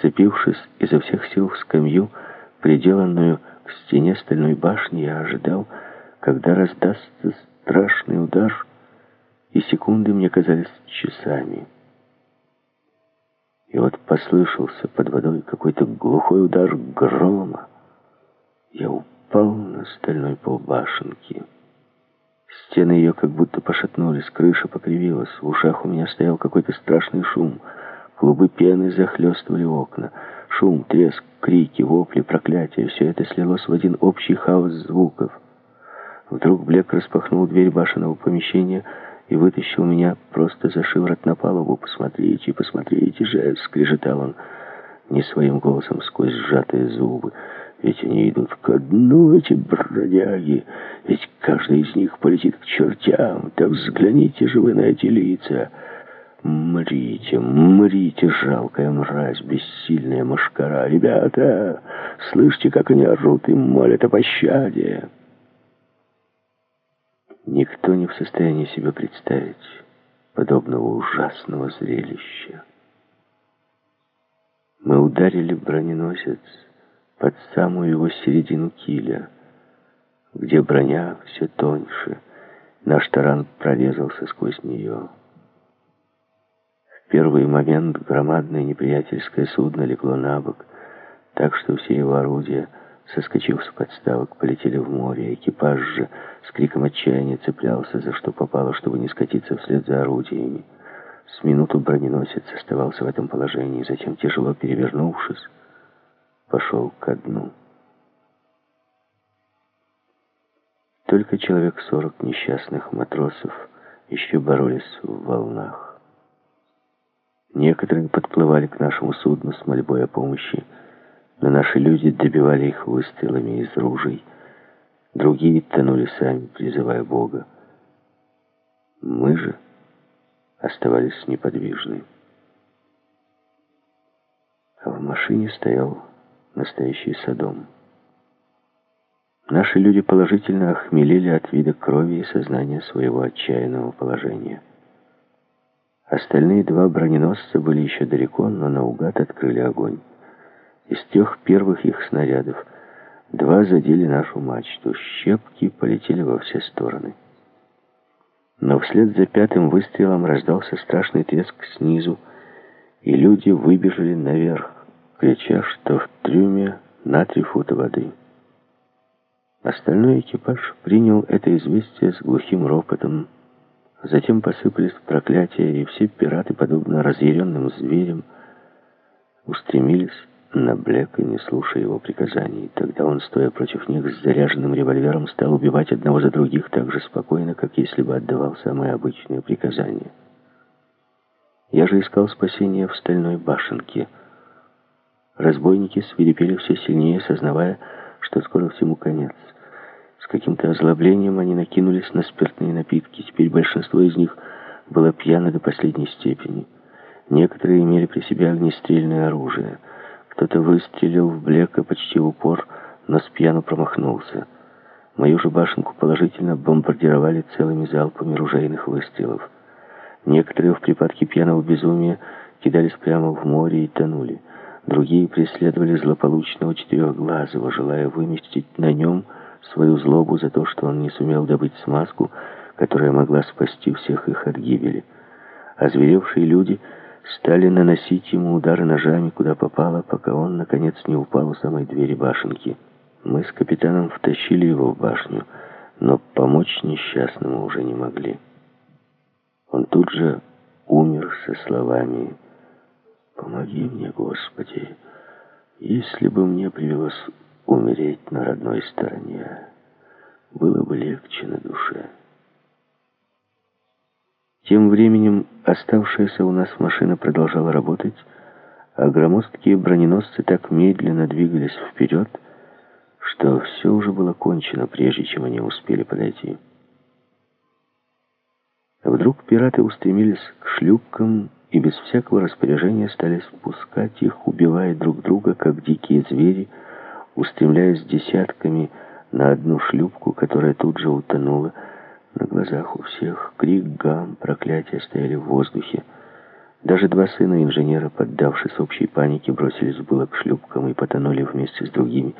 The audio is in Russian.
Вцепившись изо всех сил в скамью, приделанную к стене стальной башни, я ожидал, когда раздастся страшный удар, и секунды мне казались часами. И вот послышался под водой какой-то глухой удар грома. Я упал на стальной пол башенки. Стены ее как будто пошатнулись, крыша покривилась, в ушах у меня стоял какой-то страшный шум. Клубы пены захлестывали окна. Шум, треск, крики, вопли, проклятия — все это слилось в один общий хаос звуков. Вдруг Блек распахнул дверь башенного помещения и вытащил меня просто за шиворот на палубу. «Посмотрите, посмотрите же!» — скрежетал он не своим голосом сквозь сжатые зубы. «Ведь они идут ко дну, эти бродяги! Ведь каждый из них полетит к чертям! Так взгляните же вы на эти лица!» «Мрите, мрите, жалкая мразь, бессильная мошкара! Ребята, слышите, как они орут и молят о пощаде!» Никто не в состоянии себе представить подобного ужасного зрелища. Мы ударили броненосец под самую его середину киля, где броня все тоньше. Наш таран прорезался сквозь нее. Первый момент громадное неприятельское судно легло на бок, так что все его орудия — соскочив с подставок, полетели в море. Экипаж же с криком отчаяния цеплялся за что попало, чтобы не скатиться вслед за орудиями. С минуту броненосец оставался в этом положении, затем, тяжело перевернувшись, пошел ко дну. Только человек сорок несчастных матросов еще боролись в волнах. Некоторые подплывали к нашему судну с мольбой о помощи, но наши люди добивали их выстрелами из ружей. Другие тонули сами, призывая Бога. Мы же оставались неподвижны. А в машине стоял настоящий садом. Наши люди положительно охмелели от вида крови и сознания своего отчаянного положения. Остальные два броненосца были еще далеко, но наугад открыли огонь. Из трех первых их снарядов два задели нашу мачту. Щепки полетели во все стороны. Но вслед за пятым выстрелом раздался страшный треск снизу, и люди выбежали наверх, крича, что в трюме на три фута воды. Остальной экипаж принял это известие с глухим ропотом. Затем посыпались проклятия, и все пираты, подобно разъяренным зверям, устремились на Блека, не слушая его приказаний. Тогда он, стоя против них с заряженным револьвером, стал убивать одного за других так же спокойно, как если бы отдавал самые обычные приказания. Я же искал спасения в стальной башенке. Разбойники свирепели все сильнее, сознавая, что скоро всему конец. Каким-то озлоблением они накинулись на спиртные напитки. Теперь большинство из них было пьяно до последней степени. Некоторые имели при себе огнестрельное оружие — кто-то выстрелил в Блека почти в упор, но с пьяну промахнулся. Мою же башенку положительно бомбардировали целыми залпами ружейных выстрелов. Некоторые в припадке пьяного безумия кидались прямо в море и тонули. Другие преследовали злополучного четырехглазого, желая выместить на нем свою злобу за то, что он не сумел добыть смазку, которая могла спасти всех их от гибели. Озверевшие люди — стали наносить ему удары ножами, куда попало, пока он, наконец, не упал у самой двери башенки. Мы с капитаном втащили его в башню, но помочь несчастному уже не могли. Он тут же умер со словами «Помоги мне, Господи, если бы мне привелось умереть на родной стороне, было бы легче на душе». Тем временем оставшаяся у нас машина продолжала работать, а громоздкие броненосцы так медленно двигались вперед, что все уже было кончено, прежде чем они успели подойти. Вдруг пираты устремились к шлюпкам и без всякого распоряжения стали спускать их, убивая друг друга, как дикие звери, устремляясь десятками на одну шлюпку, которая тут же утонула, на глазах у всех крик, гам, проклятия стояли в воздухе. Даже два сына инженера, поддавшись общей панике, бросились было к шлюпкам и потонули вместе с другими.